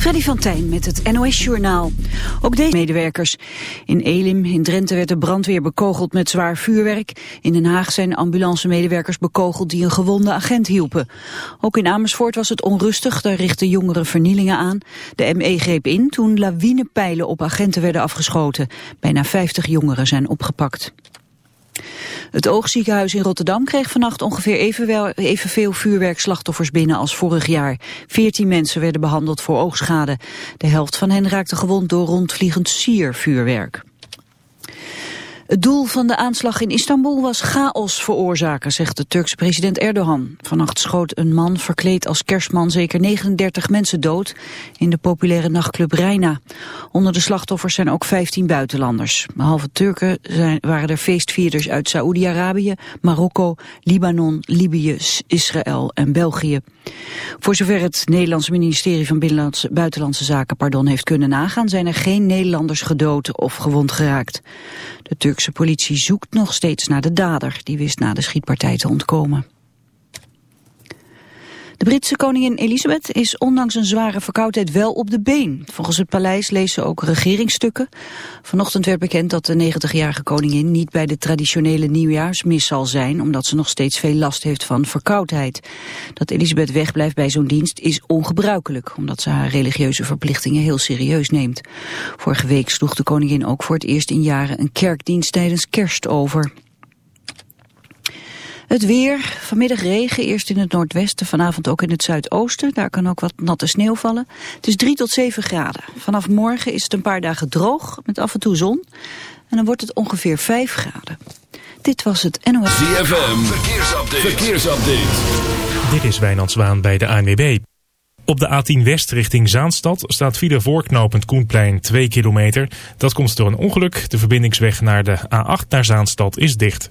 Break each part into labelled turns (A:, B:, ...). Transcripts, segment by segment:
A: Freddy van Tijn met het NOS-journaal. Ook deze medewerkers. In Elim in Drenthe werd de brandweer bekogeld met zwaar vuurwerk. In Den Haag zijn ambulance-medewerkers bekogeld die een gewonde agent hielpen. Ook in Amersfoort was het onrustig, daar richtten jongeren vernielingen aan. De ME greep in toen lawinepijlen op agenten werden afgeschoten. Bijna 50 jongeren zijn opgepakt. Het oogziekenhuis in Rotterdam kreeg vannacht ongeveer evenveel vuurwerkslachtoffers binnen als vorig jaar. Veertien mensen werden behandeld voor oogschade. De helft van hen raakte gewond door rondvliegend siervuurwerk. Het doel van de aanslag in Istanbul was chaos veroorzaken, zegt de Turkse president Erdogan. Vannacht schoot een man verkleed als kerstman zeker 39 mensen dood in de populaire nachtclub Reina. Onder de slachtoffers zijn ook 15 buitenlanders. Behalve Turken zijn, waren er feestvierders uit Saoedi-Arabië, Marokko, Libanon, Libië, Israël en België. Voor zover het Nederlandse ministerie van Binnenlandse, Buitenlandse Zaken pardon, heeft kunnen nagaan, zijn er geen Nederlanders gedood of gewond geraakt. De politie zoekt nog steeds naar de dader, die wist na de schietpartij te ontkomen. De Britse koningin Elisabeth is ondanks een zware verkoudheid wel op de been. Volgens het paleis leest ze ook regeringsstukken. Vanochtend werd bekend dat de 90-jarige koningin niet bij de traditionele nieuwjaarsmis zal zijn... omdat ze nog steeds veel last heeft van verkoudheid. Dat Elisabeth wegblijft bij zo'n dienst is ongebruikelijk... omdat ze haar religieuze verplichtingen heel serieus neemt. Vorige week sloeg de koningin ook voor het eerst in jaren een kerkdienst tijdens kerst over. Het weer, vanmiddag regen, eerst in het noordwesten, vanavond ook in het zuidoosten. Daar kan ook wat natte sneeuw vallen. Het is 3 tot 7 graden. Vanaf morgen is het een paar dagen droog, met af en toe zon. En dan wordt het ongeveer 5 graden. Dit was het NOS.
B: ZFM, verkeersupdate. verkeersupdate.
C: Dit is Wijnand Zwaan bij de ANWB. Op de A10 West richting Zaanstad staat file voorknopend Koenplein 2 kilometer. Dat komt door een ongeluk. De verbindingsweg naar de A8 naar Zaanstad is dicht.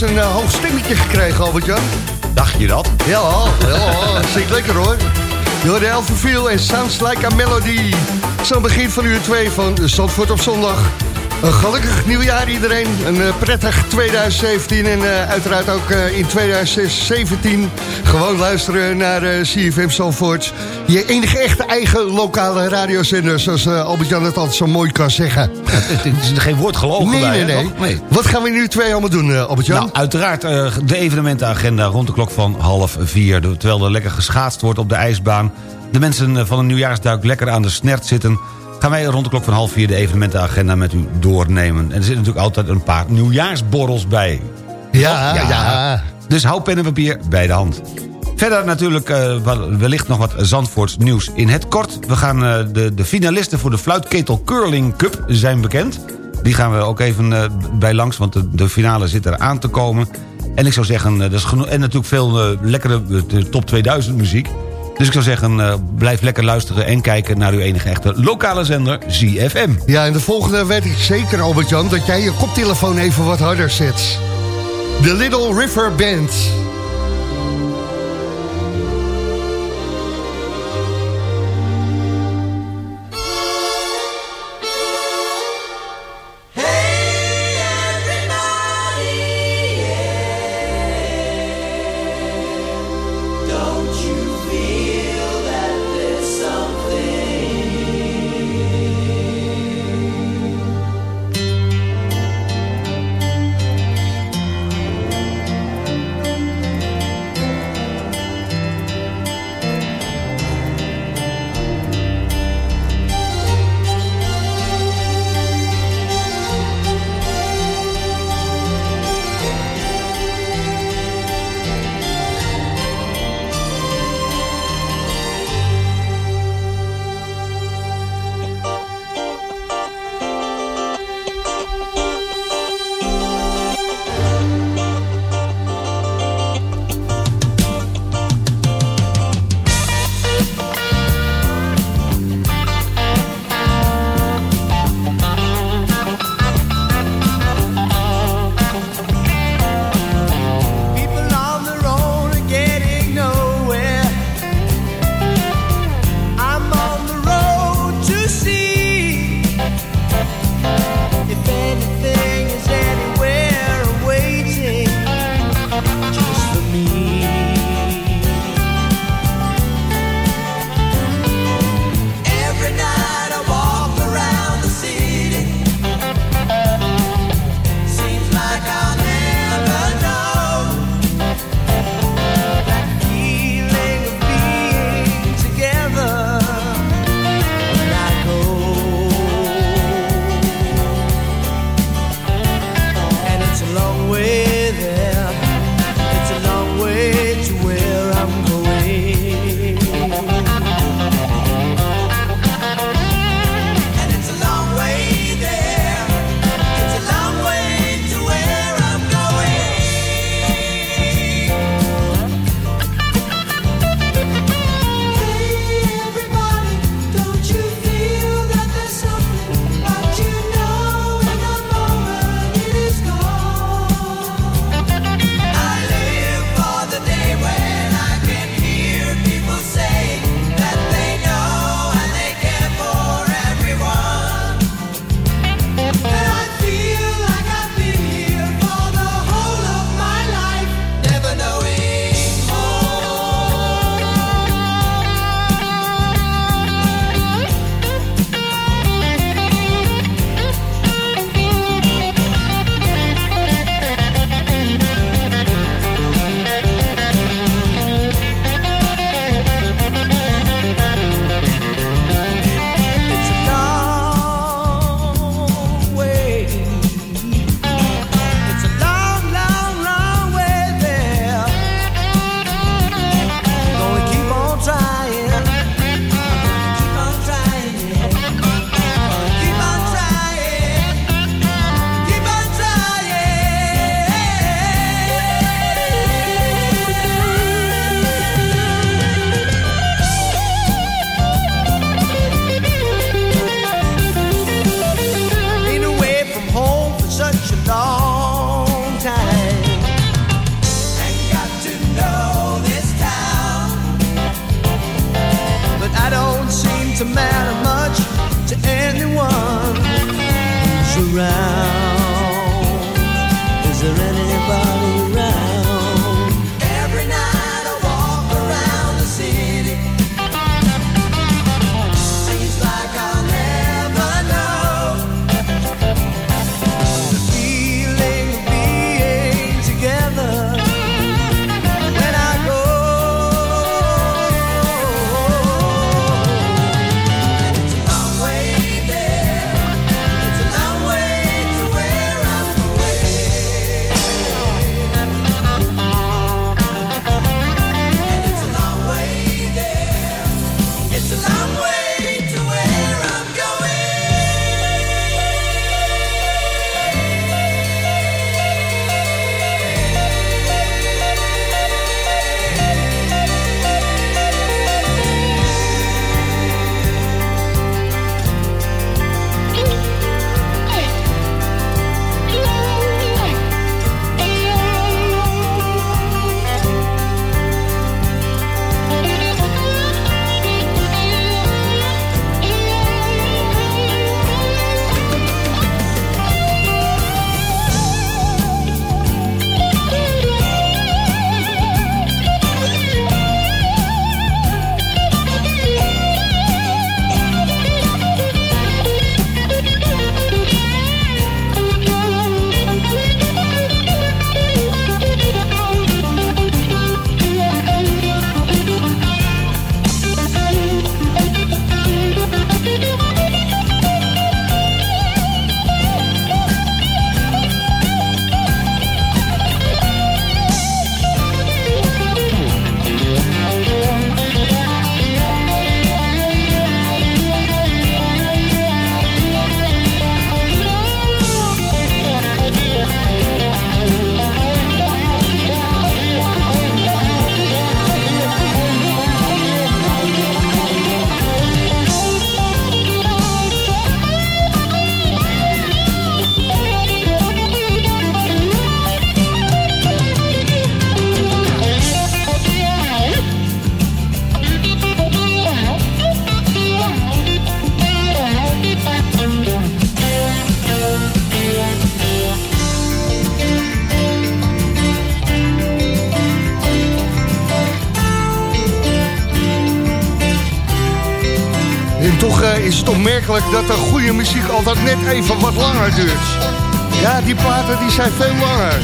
D: Ineens een uh, hoog stemmetje gekregen, Albert-Jan?
E: Dacht je dat?
D: Ja, ja, zit lekker hoor. Door de Elverveel en Sounds Like a Melody. Zo'n begin van uur 2 van Zandvoort op zondag. Een gelukkig nieuwjaar iedereen. Een uh, prettig 2017 en uh, uiteraard ook uh, in 2017 gewoon luisteren naar CFM Zandvoort. Je enige echte eigen lokale radiozender, zoals Albert-Jan het altijd zo mooi kan zeggen.
E: Ja, het is geen woord gelogen
D: nee,
E: bij,
D: nee, nee, nee. Wat gaan we nu twee allemaal doen, Albert-Jan?
E: Nou, uiteraard de evenementenagenda rond de klok van half vier. Terwijl er lekker geschaatst wordt op de ijsbaan. De mensen van een nieuwjaarsduik lekker aan de snert zitten gaan wij rond de klok van half vier de evenementenagenda met u doornemen. En er zitten natuurlijk altijd een paar nieuwjaarsborrels bij.
D: Ja, ja. ja.
E: Dus hou pen en papier bij de hand. Verder natuurlijk uh, wellicht nog wat Zandvoorts nieuws in het kort. We gaan uh, de, de finalisten voor de Fluitketel Curling Cup zijn bekend. Die gaan we ook even uh, bij langs, want de, de, finale zit er aan te komen. En ik zou zeggen, dat is genoeg. En natuurlijk veel lekkere top 2000 muziek. Dus ik zou zeggen, uh, blijf lekker luisteren en kijken naar uw enige echte lokale zender, ZFM.
D: Ja, en de volgende weet ik zeker, Albert-Jan, dat jij je koptelefoon even wat harder zet. The Little River Band.
F: Is
D: het opmerkelijk dat de goede muziek altijd net even wat langer duurt. Ja, die platen die zijn veel langer.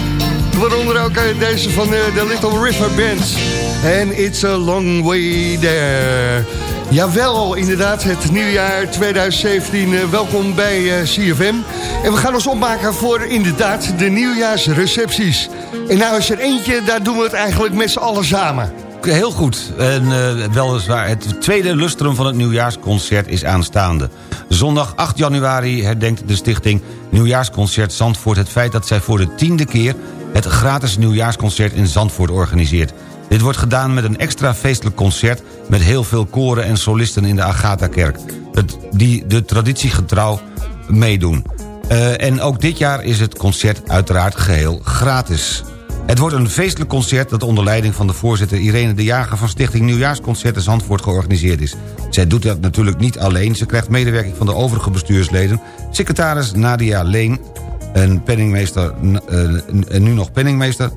D: Waaronder ook eh, deze van eh, de Little River Band. En It's a Long Way There. Jawel, inderdaad, het nieuwjaar 2017. eh, welkom bij CFM. En we gaan ons opmaken voor inderdaad de nieuwjaarsrecepties. En nou is er eentje, daar doen we het eigenlijk met z'n allen samen.
E: Heel goed. En uh, weliswaar, het tweede lustrum van het nieuwjaarsconcert is aanstaande. Zondag 8 januari herdenkt de stichting Nieuwjaarsconcert Zandvoort... het feit dat zij voor de tiende keer het gratis nieuwjaarsconcert in Zandvoort organiseert. Dit wordt gedaan met een extra feestelijk concert... met heel veel koren en solisten in de Agatha-kerk... die de traditie getrouw meedoen. Uh, en ook dit jaar is het concert uiteraard geheel gratis. Het wordt een feestelijk concert dat onder leiding van de voorzitter Irene de Jager... van Stichting Nieuwjaarsconcerten Zandvoort georganiseerd is. Zij doet dat natuurlijk niet alleen. Ze krijgt medewerking van de overige bestuursleden... secretaris Nadia Leen en penningmeester, en nu nog penningmeester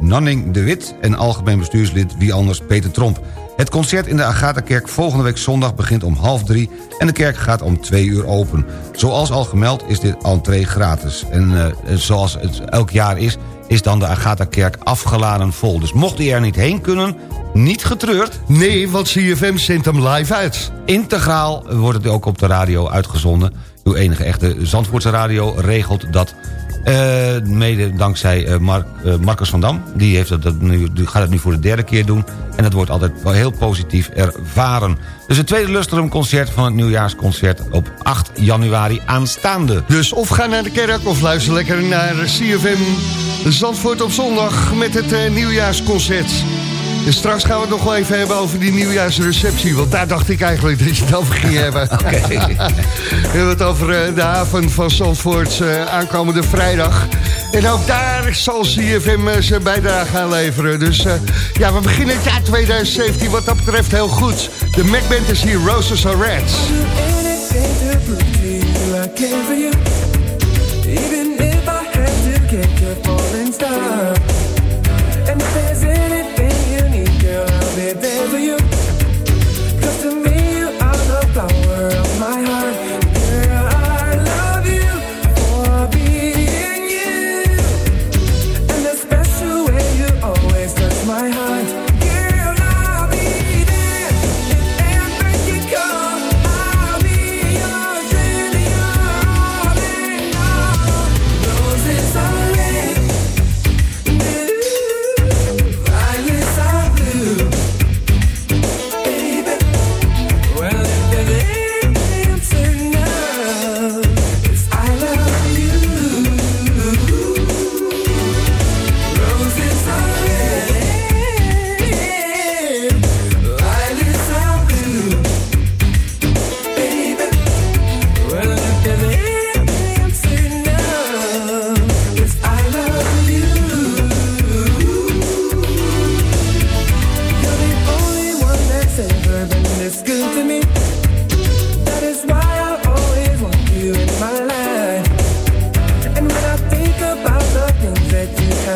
E: Nanning de Wit... en algemeen bestuurslid wie anders Peter Tromp. Het concert in de Agatha-kerk volgende week zondag begint om half drie... en de kerk gaat om twee uur open. Zoals al gemeld is dit entree gratis. En uh, zoals het elk jaar is, is dan de Agatha-kerk afgeladen vol. Dus mocht u er niet heen kunnen, niet getreurd.
D: Nee, want CFM zendt hem live uit.
E: Integraal wordt het ook op de radio uitgezonden. Uw enige echte Zandvoortse radio regelt dat. Uh, mede dankzij uh, Mark, uh, Marcus van Dam. Die, heeft dat nu, die gaat het nu voor de derde keer doen. En dat wordt altijd wel heel positief ervaren. Dus het tweede lustrumconcert van het nieuwjaarsconcert op 8 januari aanstaande.
D: Dus of ga naar de kerk of luister lekker naar CFM Zandvoort op zondag met het eh, nieuwjaarsconcert. En straks gaan we het nog wel even hebben over die nieuwjaarsreceptie. Want daar dacht ik eigenlijk dat je het over ging hebben. We hebben het over eh, de haven van Zandvoort eh, aankomende vrijdag. En ook daar zal CFM zijn bijdrage gaan leveren. Dus ja, we beginnen het jaar 2017 wat dat betreft heel goed. De Mac is hier, Roses are Reds. Stop.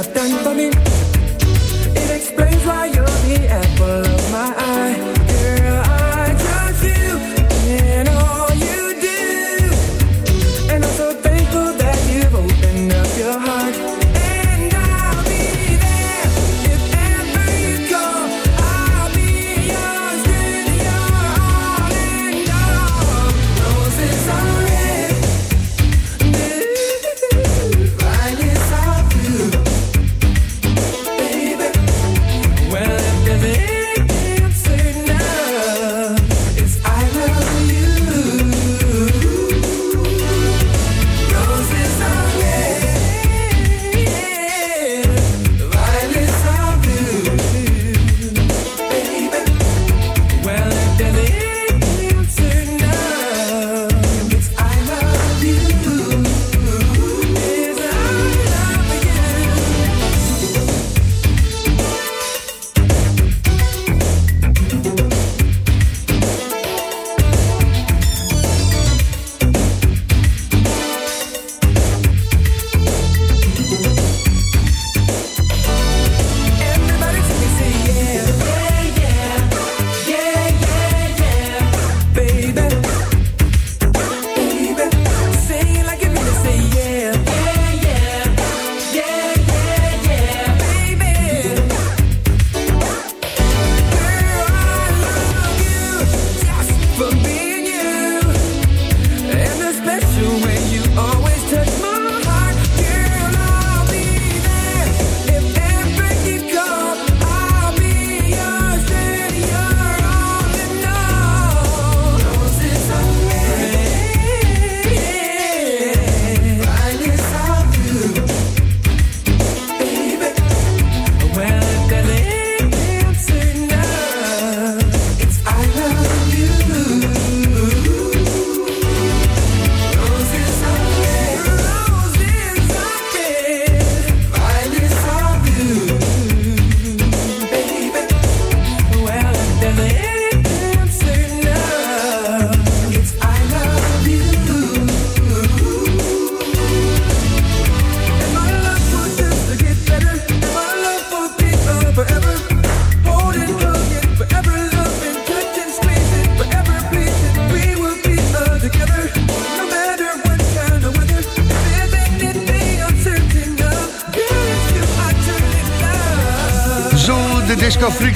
D: for me. It explains why you're the apple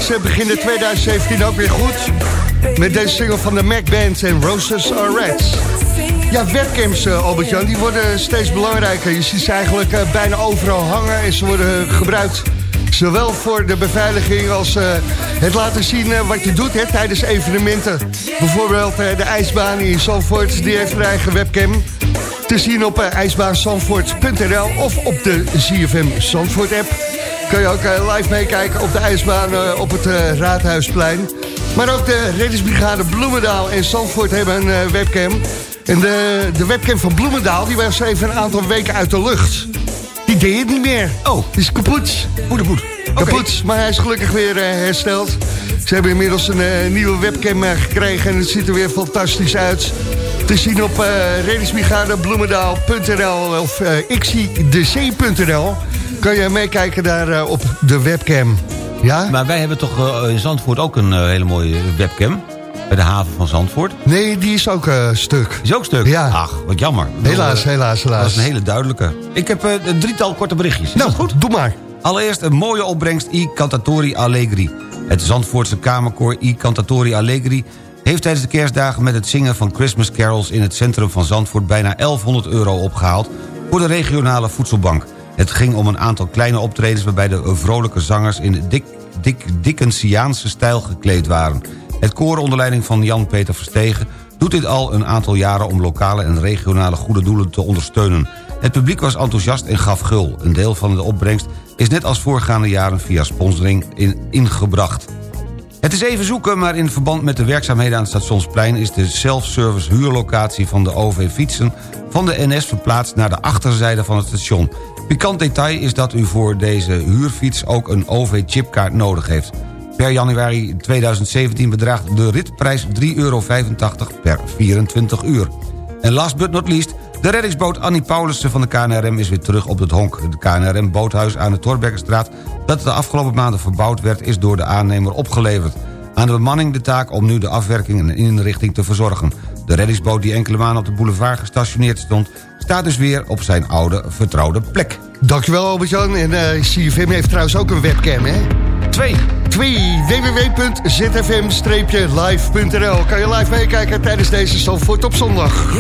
D: Pascal Frieks eh, begin 2017 ook weer goed. Met deze single van de Mac Band en Roses Are Reds. Ja, webcams, eh, Albert-Jan, die worden steeds belangrijker. Je ziet ze eigenlijk eh, bijna overal hangen en ze worden gebruikt... Zowel voor de beveiliging als eh, het laten zien eh, wat je doet hè, tijdens evenementen. Bijvoorbeeld eh, de ijsbaan in Zandvoort, die heeft een eigen webcam. Te zien op ijsbaanzandvoort.nl of op de ZFM Zandvoort app. Kun je ook eh, live meekijken op de ijsbaan eh, op het eh, Raadhuisplein. Maar ook de reddingsbrigade Bloemendaal en Zandvoort hebben een webcam. En de, de webcam van Bloemendaal die was even een aantal weken uit de lucht. Die deed het niet meer. Oh, die is kapot. Poede poed. Kapot, maar hij is gelukkig weer hersteld. Ze hebben inmiddels een nieuwe webcam gekregen en het ziet er weer fantastisch uit. Te zien op uh, reddingsbrigade of uh, kan je meekijken daar eh, op de webcam. Ja?
E: Maar wij hebben toch eh, in Zandvoort ook een eh, hele mooie webcam. Bij de haven van Zandvoort.
D: Nee, die is ook stuk.
E: Is ook stuk?
D: Ja.
E: Ach, wat jammer.
D: Helaas, helaas, helaas.
E: Dat is een hele duidelijke. Ik heb een drietal korte berichtjes. Is
D: Nou,
E: goed?
D: doe maar.
E: Allereerst een mooie opbrengst I Cantatori Allegri. Het Zandvoortse kamerkoor I Cantatori Allegri... heeft tijdens de kerstdagen met het zingen van Christmas carols... in het centrum van Zandvoort bijna 1100 euro opgehaald... voor de regionale voedselbank. Het ging om een aantal kleine optredens... waarbij de vrolijke zangers in dik, dik, Dickensiaanse stijl gekleed waren. Het koor onder leiding van Jan-Peter Verstegen... doet dit al een aantal jaren om lokale en regionale goede doelen te ondersteunen. Het publiek was enthousiast en gaf gul. Een deel van de opbrengst is net als voorgaande jaren via sponsoring in, ingebracht. Het is even zoeken, maar in verband met de werkzaamheden aan het Stationsplein... is de self-service huurlocatie van de OV-fietsen van de NS verplaatst naar de achterzijde van het station. Pikant detail is dat u voor deze huurfiets ook een OV-chipkaart nodig heeft. Per januari 2017 bedraagt de ritprijs 3,85 euro per 24 uur. En last but not least, de reddingsboot Annie Paulussen van de KNRM is weer terug op het honk. Het KNRM-boothuis aan de Torbekkenstraat, dat de afgelopen maanden verbouwd werd, is door de aannemer opgeleverd. Aan de bemanning de taak om nu de afwerking en inrichting te verzorgen. De reddingsboot die enkele maanden op de boulevard gestationeerd stond... staat dus weer op zijn oude, vertrouwde plek.
D: Dankjewel Albert-Jan. En eh CFM heeft trouwens ook een webcam, hè?
E: Twee.
D: Twee. www.zfm-live.nl Kan je live meekijken tijdens deze Zandvoort op zondag.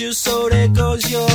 F: you, so
G: there goes your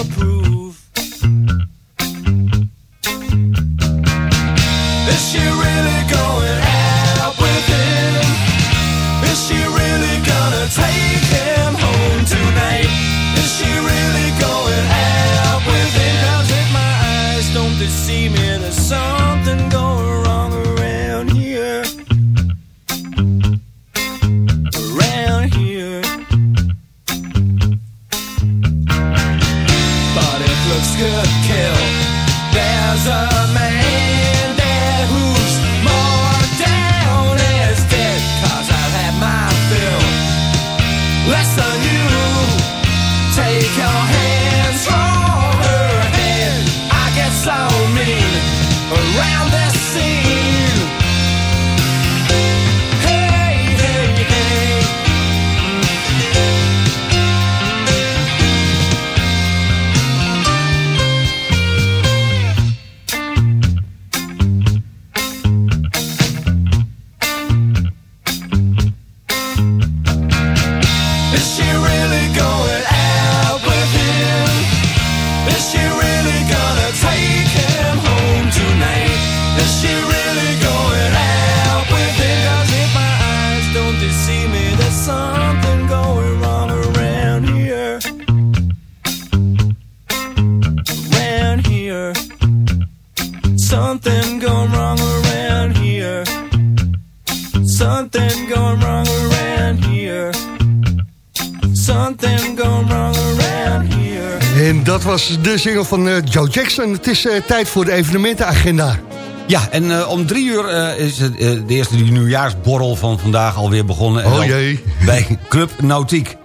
D: single van eh, Joe Jackson. Het is eh, tijd voor de evenementenagenda.
E: Ja, en eh, om drie uur is het, de eerste nieuwjaarsborrel van vandaag alweer begonnen. En
D: Oh jee.
E: Bij Club Nautiek.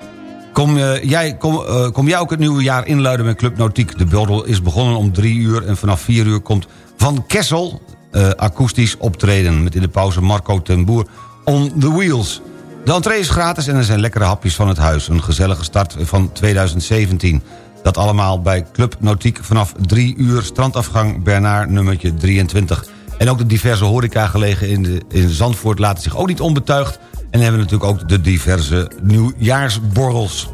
E: Kom, jij, kom, kom jij ook het nieuwe jaar inluiden met Club Nautiek? De borrel is begonnen om drie uur en vanaf vier uur komt Van Kessel akoestisch optreden. Met in de pauze Marco ten Boer on the wheels. De entree is gratis en er zijn lekkere hapjes van het huis. Een gezellige start van 2017. Dat allemaal bij Club Nautiek vanaf 3 uur strandafgang Bernard nummertje 23. En ook de diverse horeca gelegen in, de, in Zandvoort laten zich ook niet onbetuigd. En hebben natuurlijk ook de diverse nieuwjaarsborrels.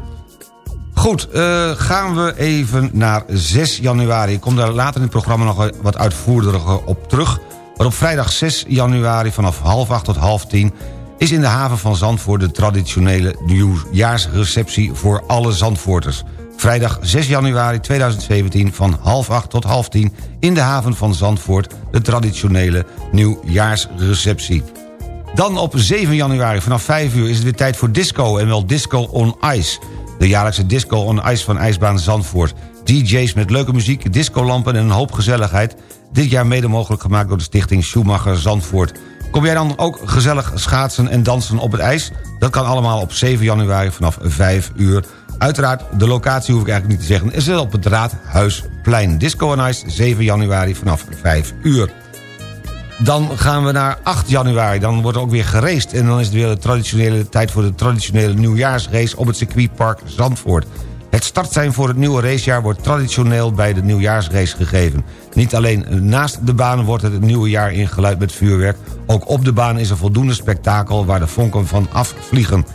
E: Goed, eh, gaan we even naar 6 januari. Ik kom daar later in het programma nog wat uitvoeriger op terug. Maar op vrijdag 6 januari vanaf half acht tot half tien... is in de haven van Zandvoort de traditionele nieuwjaarsreceptie voor alle Zandvoorters. Vrijdag 6 januari 2017 van half acht tot half tien... in de haven van Zandvoort de traditionele nieuwjaarsreceptie. Dan op 7 januari vanaf 5 uur is het weer tijd voor disco... en wel Disco on Ice. De jaarlijkse Disco on Ice van IJsbaan Zandvoort. DJ's met leuke muziek, discolampen en een hoop gezelligheid. Dit jaar mede mogelijk gemaakt door de stichting Schumacher Zandvoort. Kom jij dan ook gezellig schaatsen en dansen op het ijs? Dat kan allemaal op 7 januari vanaf 5 uur. Uiteraard, de locatie hoef ik eigenlijk niet te zeggen... is op het Raadhuisplein. Disco on Ice, 7 januari vanaf 5 uur. Dan gaan we naar 8 januari. Dan wordt er ook weer geraced. En dan is het weer de traditionele tijd voor de traditionele nieuwjaarsrace... op het circuitpark Zandvoort. Het startsein voor het nieuwe racejaar wordt traditioneel bij de nieuwjaarsrace gegeven. Niet alleen naast de baan wordt het, het nieuwe jaar ingeluid met vuurwerk... ook op de baan is er voldoende spektakel waar de vonken van afvliegen.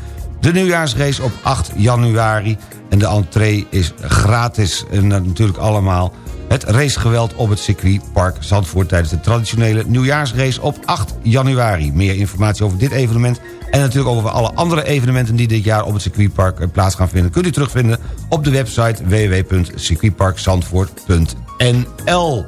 E: De nieuwjaarsrace op 8 januari en de entree is gratis. En natuurlijk allemaal het racegeweld op het circuitpark Zandvoort... tijdens de traditionele nieuwjaarsrace op 8 januari. Meer informatie over dit evenement... en natuurlijk over alle andere evenementen die dit jaar op het circuitpark eh, plaats gaan vinden... kunt u terugvinden op de website www.circuitparkzandvoort.nl.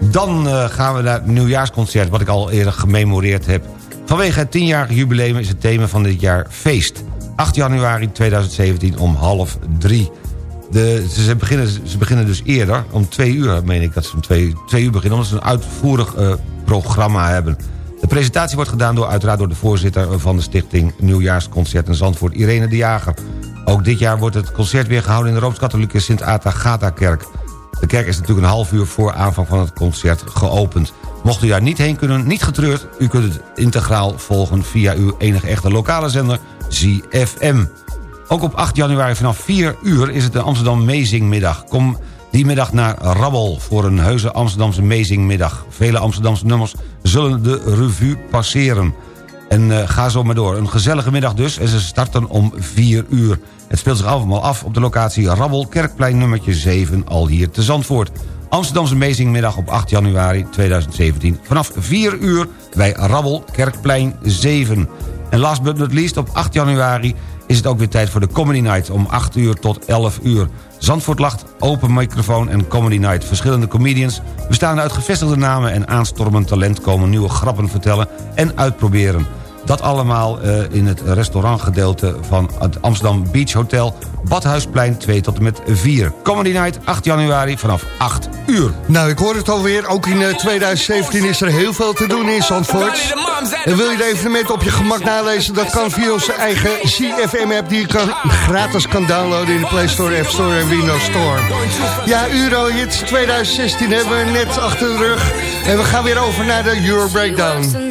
E: Dan eh, gaan we naar het nieuwjaarsconcert... wat ik al eerder gememoreerd heb. Vanwege het 10-jarige jubileum is het thema van dit jaar feest. 8 januari 2017 om half drie. De, ze, ze beginnen, ze beginnen dus eerder, om twee uur meen ik dat ze om twee, twee uur beginnen... omdat ze een uitvoerig eh, programma hebben. De presentatie wordt gedaan door, uiteraard door de voorzitter van de stichting... Nieuwjaarsconcert in Zandvoort, Irene de Jager. Ook dit jaar wordt het concert weer gehouden in de Rooms-Katholieke Sint-Agatha-kerk. De kerk is natuurlijk een half uur voor aanvang van het concert geopend. Mocht u daar niet heen kunnen, niet getreurd... u kunt het integraal volgen via uw enige echte lokale zender ZFM. Ook op 8 januari vanaf 4 uur is het de Amsterdam Mezingmiddag. Kom die middag naar Rabbel voor een heuse Amsterdamse Mezingmiddag. Vele Amsterdamse nummers zullen de revue passeren. En eh, ga zo maar door. Een gezellige middag dus en ze starten om 4 uur. Het speelt zich allemaal af op de locatie Rabbel, Kerkplein nummertje 7, al hier te Zandvoort. Amsterdamse Mezingmiddag op 8 januari 2017. Vanaf 4 uur bij Rabbel, Kerkplein 7. En last but not least, op 8 januari is het ook weer tijd voor de Comedy Night... om 8 uur tot 11 uur. Zandvoort lacht, open microfoon en Comedy Night. Verschillende comedians, bestaande uit gevestigde namen... en aanstormend talent komen nieuwe grappen vertellen en uitproberen. Dat allemaal eh, in het restaurantgedeelte van het Amsterdam Beach Hotel... Badhuisplein 2 tot en met 4. Comedy Night, 8 januari vanaf 8 uur.
D: Nou, ik hoor het alweer. Ook in eh, 2017 is er heel veel te doen in Zandvoort. En wil je de evenementen op je gemak nalezen? Dat kan via onze eigen CFM-app... die je kan, gratis kan downloaden in de Play Store, App Store en Windows Store. Ja, Eurohits 2016 hebben we net achter de rug. En we gaan weer over naar de Euro Breakdown.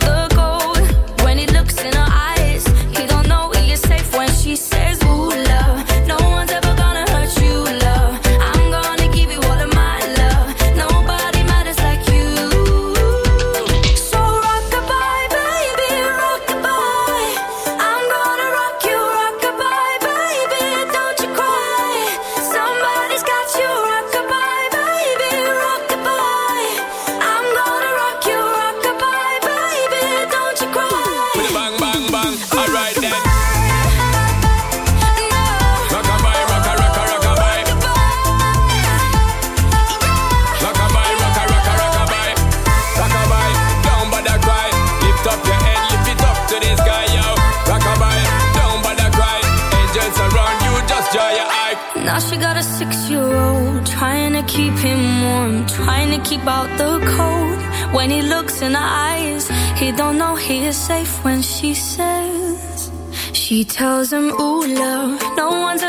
F: safe when she says. She tells him, Ooh, love, no one's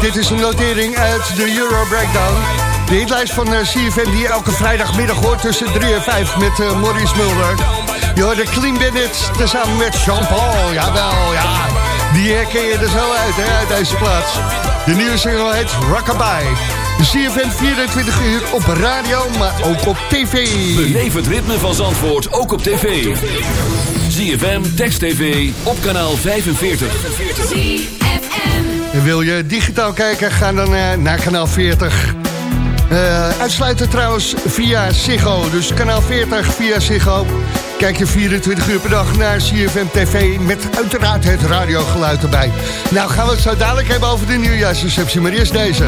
H: dit is een notering uit de Euro Breakdown. De hitlijst van eh, CFM die je elke vrijdagmiddag hoort tussen 3 en 5 met eh, Maurice Mulder. Je hoort de Clean Bandit tezamen met Jean-Paul. Jawel, ja. Die herken je er zo uit, hè, uit deze plaats. De nieuwe single heet Rockabye. CFM 24 uur op radio, maar ook op tv.
B: Beleef het ritme van Zandvoort ook op tv. ZFM, Text TV, op kanaal 45.
H: Wil je digitaal kijken, ga dan eh, naar kanaal 40. Eh, uitsluiten trouwens via Ziggo. Dus kanaal 40 via Ziggo. Kijk je 24 uur per dag naar CFM TV... met uiteraard het radiogeluid erbij. Nou gaan we het zo dadelijk hebben over de nieuwjaarsreceptie. Maar eerst deze.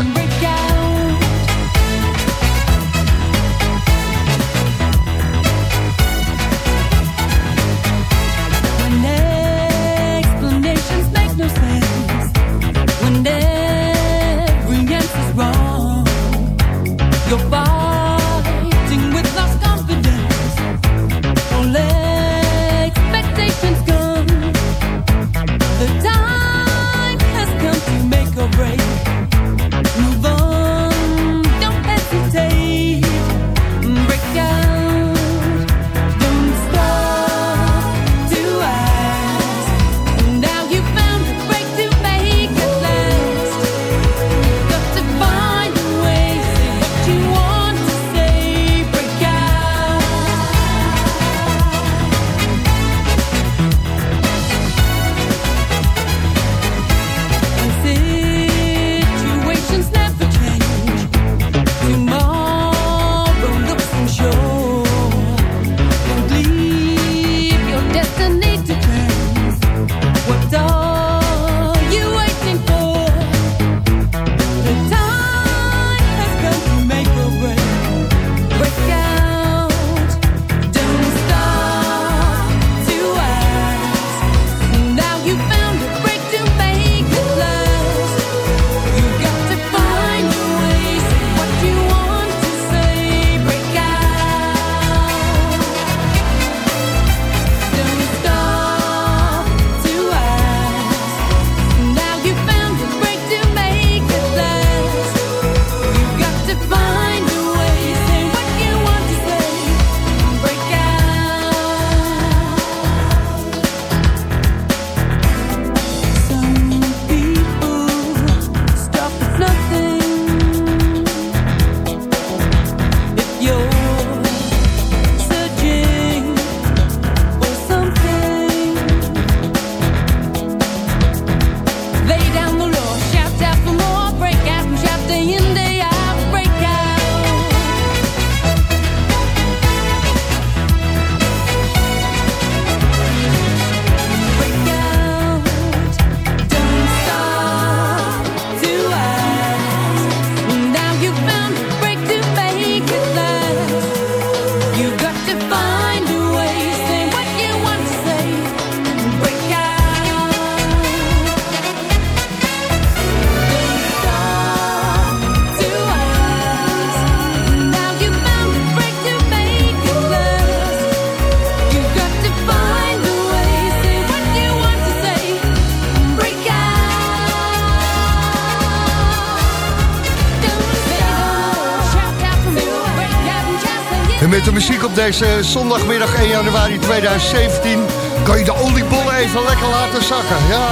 H: Deze zondagmiddag 1 januari 2017... kan je de oliebollen even lekker laten zakken. Ja,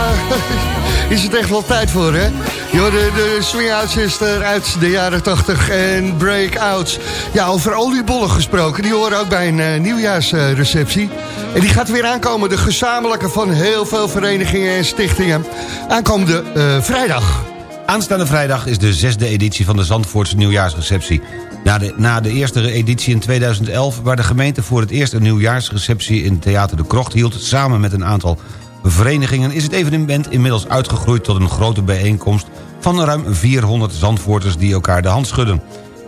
H: is het echt wel tijd voor, hè? Hoorde de swing-out sister uit de jaren 80 en breakouts. Ja, over oliebollen gesproken. Die horen ook bij een eh, nieuwjaarsreceptie. en die gaat weer aankomen. De gezamenlijke van heel veel verenigingen en stichtingen. Aankomende eh, vrijdag.
E: Aanstaande vrijdag is de zesde editie van de Zandvoortse nieuwjaarsreceptie. Na de, na de eerste editie in 2011, waar de gemeente voor het eerst een nieuwjaarsreceptie in Theater de Krocht hield... samen met een aantal verenigingen, is het evenement inmiddels uitgegroeid tot een grote bijeenkomst van ruim 400 Zandvoorters die elkaar de hand schudden.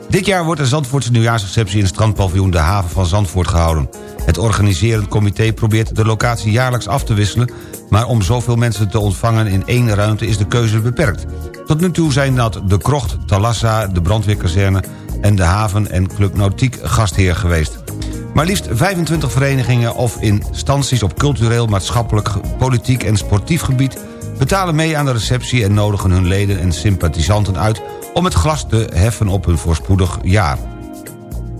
E: Dit jaar wordt de Zandvoortse nieuwjaarsreceptie in het strandpaviljoen De Haven van Zandvoort gehouden. Het organiserend comité probeert de locatie jaarlijks af te wisselen... maar om zoveel mensen te ontvangen in één ruimte is de keuze beperkt. Tot nu toe zijn dat de Krocht, Talassa, de brandweerkazerne... en de haven en Club Nautiek gastheer geweest. Maar liefst 25 verenigingen of instanties op cultureel, maatschappelijk, politiek en sportief gebied betalen mee aan de receptie en nodigen hun leden en sympathisanten uit om het glas te heffen op een voorspoedig jaar.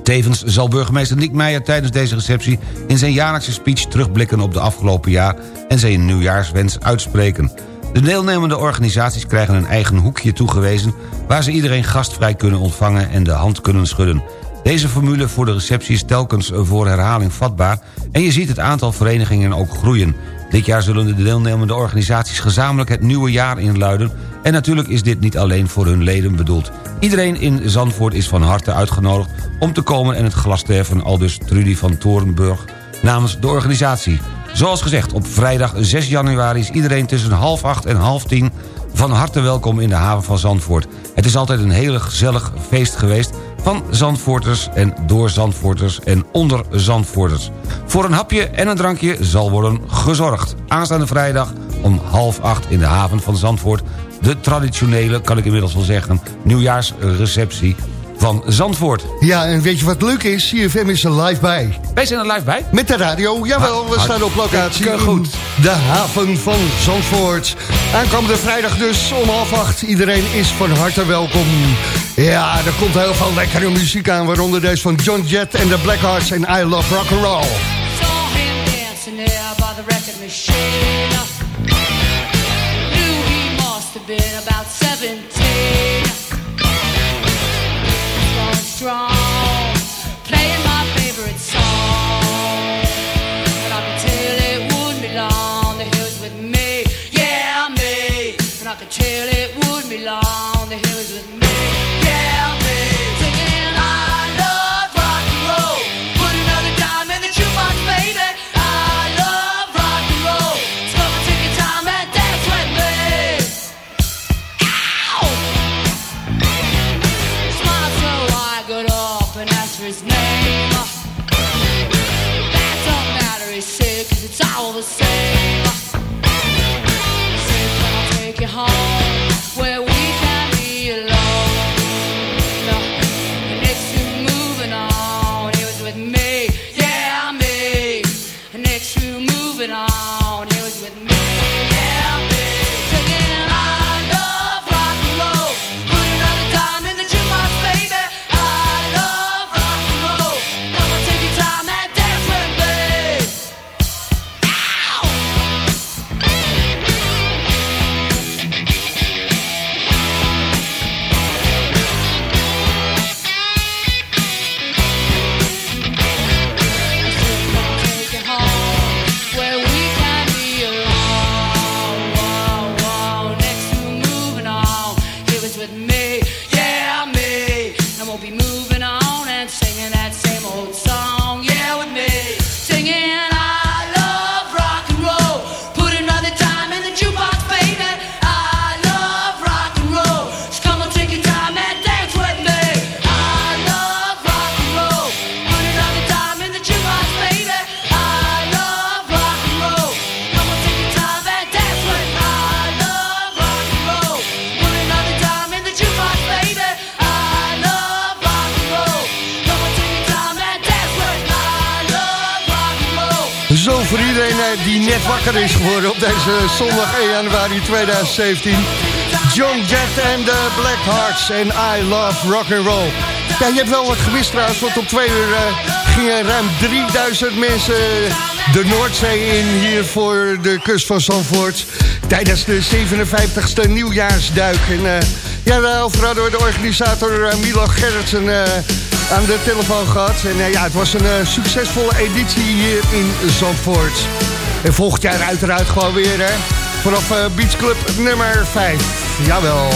E: Tevens zal burgemeester Nick Meijer tijdens deze receptie... in zijn jaarlijkse speech terugblikken op de afgelopen jaar... en zijn nieuwjaarswens uitspreken. De deelnemende organisaties krijgen een eigen hoekje toegewezen... waar ze iedereen gastvrij kunnen ontvangen en de hand kunnen schudden. Deze formule voor de receptie is telkens voor herhaling vatbaar... en je ziet het aantal verenigingen ook groeien. Dit jaar zullen de deelnemende organisaties gezamenlijk het nieuwe jaar inluiden... en natuurlijk is dit niet alleen voor hun leden bedoeld. Iedereen in Zandvoort is van harte uitgenodigd om te komen en het glas te heffen... aldus Trudy van Torenburg namens de organisatie. Zoals gezegd, op vrijdag 6 januari is iedereen tussen half acht en half tien... van harte welkom in de haven van Zandvoort. Het is altijd een heel gezellig feest geweest van Zandvoorters en door Zandvoorters en onder Zandvoorters. Voor een hapje en een drankje zal worden gezorgd. Aanstaande vrijdag om half acht in de haven van Zandvoort... de traditionele, kan ik inmiddels wel zeggen, nieuwjaarsreceptie van Zandvoort.
D: Ja, en weet je wat leuk is? CFM is er live bij.
E: Wij zijn er live bij.
D: Met de radio, jawel, we staan op locatie
E: goed.
D: de haven van Zandvoort. Aankomende vrijdag dus om half acht. Iedereen is van harte welkom. Ja, er komt heel veel lekkere muziek aan, waaronder deze van John Jett en de Blackhearts en I Love Rock and Roll.
I: About 17. Going strong,
D: op deze zondag 1 januari 2017. John Jett en de Blackhearts en I Love Rock and Roll. Ja, je hebt wel wat gewist trouwens, want om twee uur eh, gingen ruim 3000 mensen de Noordzee in hier voor de kust van Zandvoort. Tijdens de 57ste nieuwjaarsduik. En eh, ja, daarover de organisator eh, Milan Gerritsen aan de telefoon gehad. En ja, het was een succesvolle editie hier in Zandvoort. En volgend jaar uiteraard gewoon weer, hè. Vanaf eh, Beach Club nummer 5. Jawel.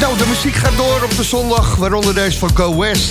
D: Nou, de muziek gaat door op de zondag, waaronder deze van Go West.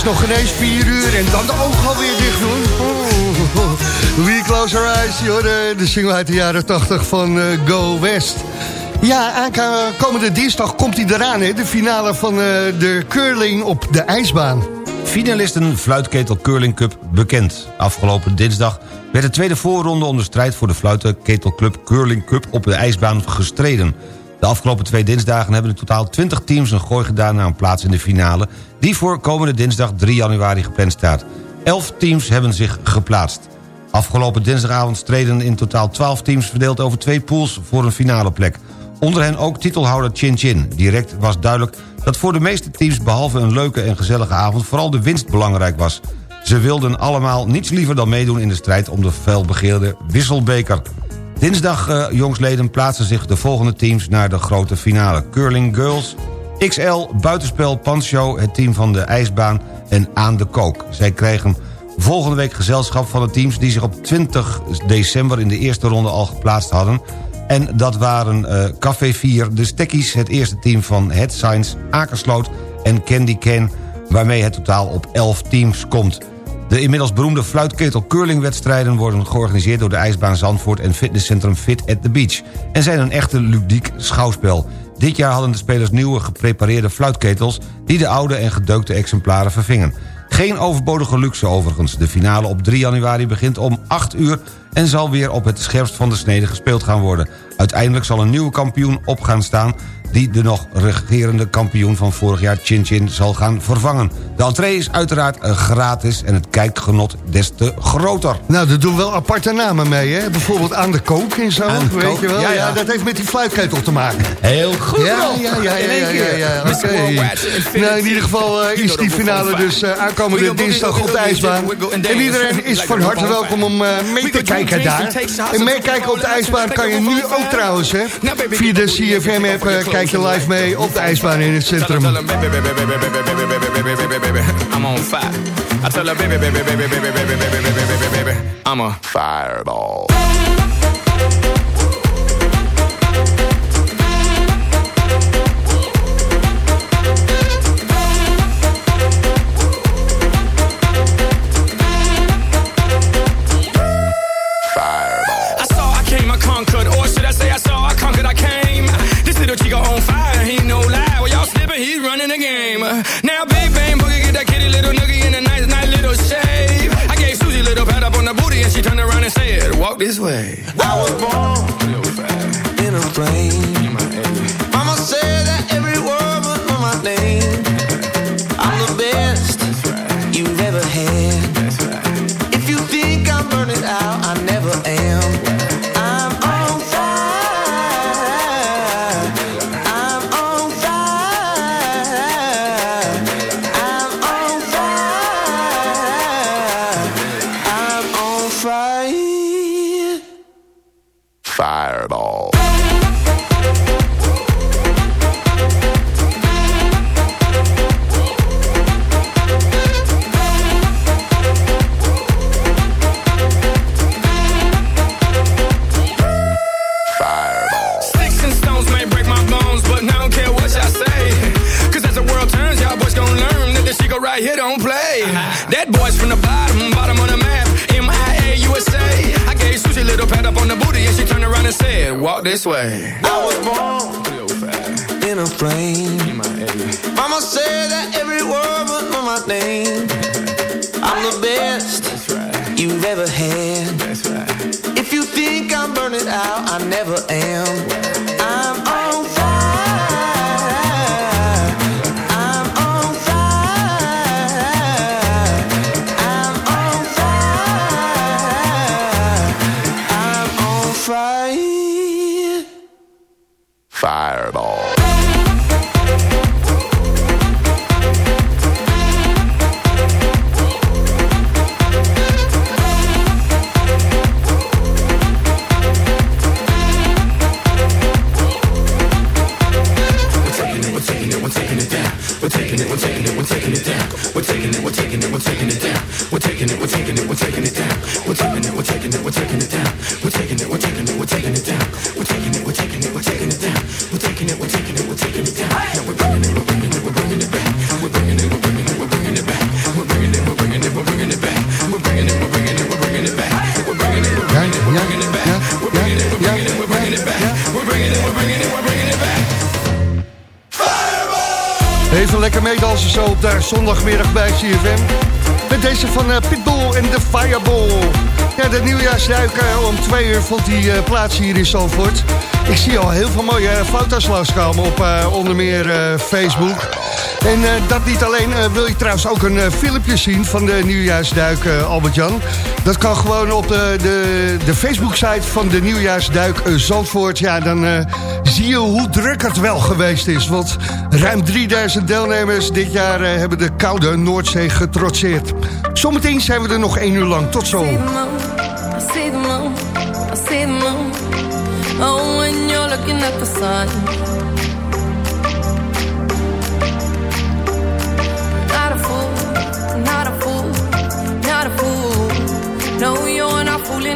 D: Is nog ineens 4 uur en dan de ogen alweer dicht doen. We Close Our Eyes, joh, de, single uit de jaren 80 van eh, Go West. Ja, aankomende dinsdag komt hij eraan, hè, de finale van eh, de curling op de ijsbaan.
E: Finalisten Fluitketel Curling Cup bekend. Afgelopen dinsdag werd de tweede voorronde om de strijd voor de Fluitketel Club Curling Cup op de ijsbaan gestreden. De afgelopen twee dinsdagen hebben in totaal 20 teams een gooi gedaan naar een plaats in de finale... die voor komende dinsdag 3 januari gepland staat. 11 teams hebben zich geplaatst. Afgelopen dinsdagavond streden in totaal 12 teams verdeeld over twee pools voor een finale plek. Onder hen ook titelhouder Chin Chin. Direct was duidelijk dat voor de meeste teams behalve een leuke en gezellige avond vooral de winst belangrijk was. Ze wilden allemaal niets liever dan meedoen in de strijd om de felbegeerde wisselbeker. Dinsdag, eh, jongsleden, plaatsen zich de volgende teams naar de grote finale. Curling Girls, XL, Buitenspel, Panshow, het team van de ijsbaan en Aan de Kook. Zij krijgen volgende week gezelschap van de teams... die zich op 20 december in de eerste ronde al geplaatst hadden. En dat waren eh, Café 4, de Stekkies, het eerste team van Head Science... Akersloot en Candy Can, waarmee het totaal op 11 teams komt. De inmiddels beroemde fluitketel curlingwedstrijden worden georganiseerd door de ijsbaan Zandvoort en fitnesscentrum Fit at the Beach en zijn een echte ludiek schouwspel. Dit jaar hadden de spelers nieuwe geprepareerde fluitketels die de oude en gedeukte exemplaren vervingen. Geen overbodige luxe overigens. De finale op 3 januari begint om 8 uur en zal weer op het scherpst van de snede gespeeld gaan worden. Uiteindelijk zal een nieuwe kampioen op gaan staan die de nog regerende kampioen van vorig jaar Chin Chin zal gaan vervangen. De entree is uiteraard eh, gratis en het kijkgenot des te groter.
D: Nou, er doen wel aparte namen mee, hè? Bijvoorbeeld aan de kook en zo, weet
E: kook,
D: je wel?
E: ja,
D: Ja,
E: ja.
D: dat heeft met die fluitketel te maken.
E: Heel goed
D: Ja, ja, ja, ja, ja. Nou, in ieder geval eh, is die finale dus eh, aankomende dinsdag op de ijsbaan. En iedereen is van harte welkom om mee te kijken daar. En meekijken op de ijsbaan kan je nu ook trouwens, hè? Via de CFM-app kijk je live mee op de ijsbaan in het centrum.
G: I'm on fire. I tell her, baby, baby, baby, baby, baby, baby, baby, baby, I'm a fireball. Running the game. Now, big bang boogie, get that kitty little noogie in a nice, nice little shave. I gave Susie a little pat up on the booty, and she turned around and said, "Walk this way." I was born in a plane. Mama said that every word was on my name. making it
D: with ze zo op daar zondagmiddag bij CFM. Met deze van eh, Pitbull en de Fireball. Ja, de nieuwjaarsduik eh, om twee uur vond die eh, plaats hier in Zandvoort. Ik zie al heel veel mooie foto's langskomen op onder meer Facebook. En eh, dat niet alleen. Eh, wil je trouwens ook een eh, filmpje zien van de nieuwjaarsduik, Albert-Jan? Dat kan gewoon op de, de, de Facebook-site van de nieuwjaarsduik Zandvoort. Ja, dan zie je hoe druk het wel geweest is. Want ruim 3000 deelnemers dit jaar hebben de koude Noordzee getrotseerd. Zometeen zijn we er nog één uur lang. Tot zo.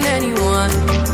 H: anyone.